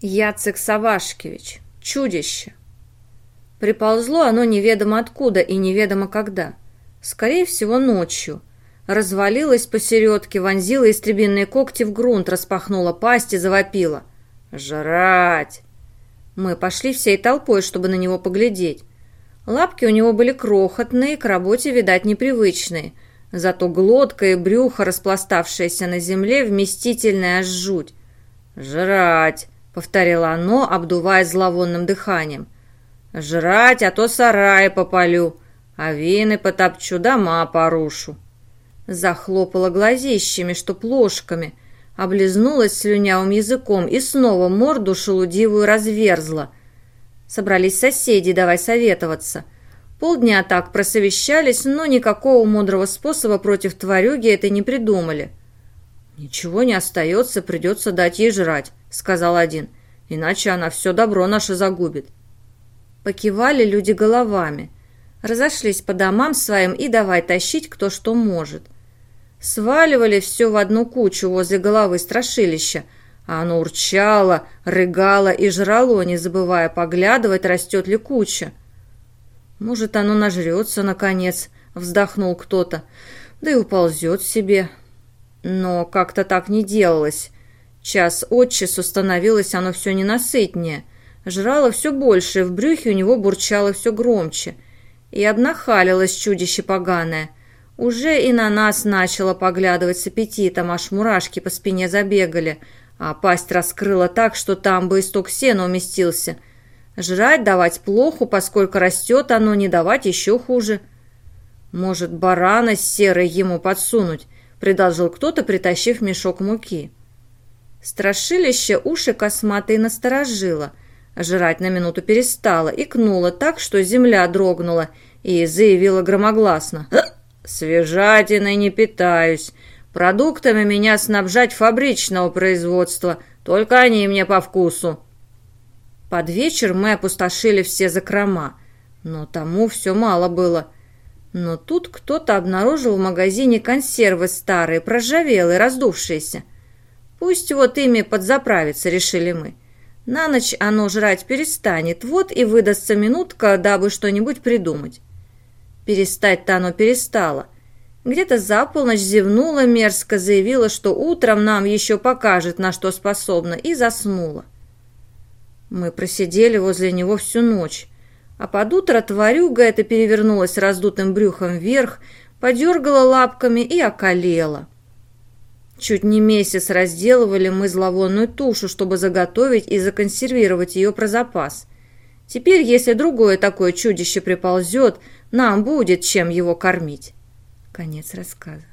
Яцек Савашкевич. Чудище. Приползло оно неведомо откуда и неведомо когда. Скорее всего, ночью. Развалилось посередке, вонзило истребинные когти в грунт, распахнула пасть и завопила. «Жрать!» Мы пошли всей толпой, чтобы на него поглядеть. Лапки у него были крохотные, к работе, видать, непривычные. Зато глотка и брюхо, распластавшиеся на земле, вместительная жуть. «Жрать!» — повторило оно, обдувая зловонным дыханием. «Жрать, а то сарай попалю, а вины потопчу, дома порушу». Захлопала глазищами, что плошками — облизнулась слюнявым языком и снова морду шелудивую разверзла. Собрались соседи, давай советоваться. Полдня так просовещались, но никакого мудрого способа против тварюги это не придумали. «Ничего не остается, придется дать ей жрать», — сказал один. «Иначе она все добро наше загубит». Покивали люди головами. Разошлись по домам своим и давай тащить кто что может — Сваливали все в одну кучу возле головы страшилища, а оно урчало, рыгало и жрало, не забывая поглядывать, растет ли куча. «Может, оно нажрется, наконец», — вздохнул кто-то, — «да и уползет себе». Но как-то так не делалось. Час от часу становилось оно все ненасытнее. Жрало все больше, в брюхе у него бурчало все громче. И обнахалилось чудище поганое — уже и на нас начало поглядывать с аппетитом, аж мурашки по спине забегали, а пасть раскрыла так, что там бы исток сена уместился. Жрать давать плохо, поскольку растет оно, не давать еще хуже. Может, барана серой ему подсунуть, предложил кто-то, притащив мешок муки. Страшилище уши косматые насторожило. Жрать на минуту перестала, икнула так, что земля дрогнула, и заявила громогласно — «Свежатиной не питаюсь. Продуктами меня снабжать фабричного производства. Только они мне по вкусу». Под вечер мы опустошили все закрома, но тому все мало было. Но тут кто-то обнаружил в магазине консервы старые, проржавелые, раздувшиеся. Пусть вот ими подзаправиться, решили мы. На ночь оно жрать перестанет, вот и выдастся минутка, дабы что-нибудь придумать. Перестать-то оно перестало. Где-то за полночь зевнула мерзко, заявила, что утром нам еще покажет, на что способна, и заснула. Мы просидели возле него всю ночь. А под утро тварюга эта перевернулась раздутым брюхом вверх, подергала лапками и околела. Чуть не месяц разделывали мы зловонную тушу, чтобы заготовить и законсервировать ее про запас. Теперь, если другое такое чудище приползет, нам будет чем его кормить. Конец рассказа.